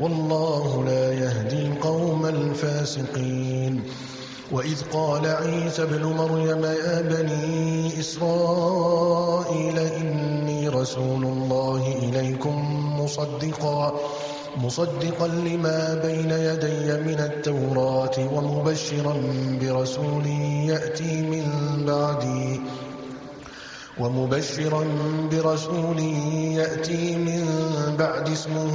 والله لا يهدي القوم الفاسقين. وإذ قال عيسى بن مريم يا بني إسرائيل إني رسول الله إليكم مصدقا مصدقا لما بين يدي من التوراة ومبشرا برسول يأتي من بعدي ومبشرا برسول يأتي من بعد اسمه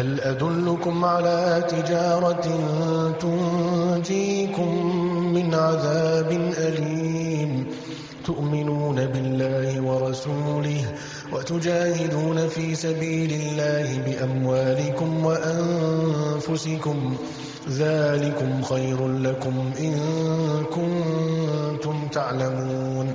هل أدلكم على تجارة تنجيكم من عذاب أليم؟ تؤمنون بالله ورسوله وتجاهدون في سبيل الله بأموالكم وأنفسكم. ذلكم خير لكم إن كنتم تعلمون.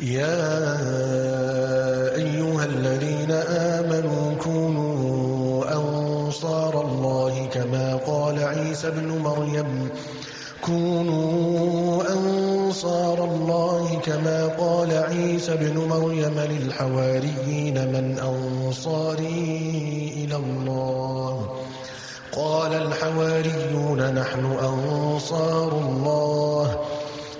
يا أيها الذين آمنوا كونوا أنصار الله كما قال عيسى بن مريم. كونوا أنصار الله كما قال عيسى بن مريم للحواريين من أنصاري إلى الله. قال الحواريون نحن أنصار الله.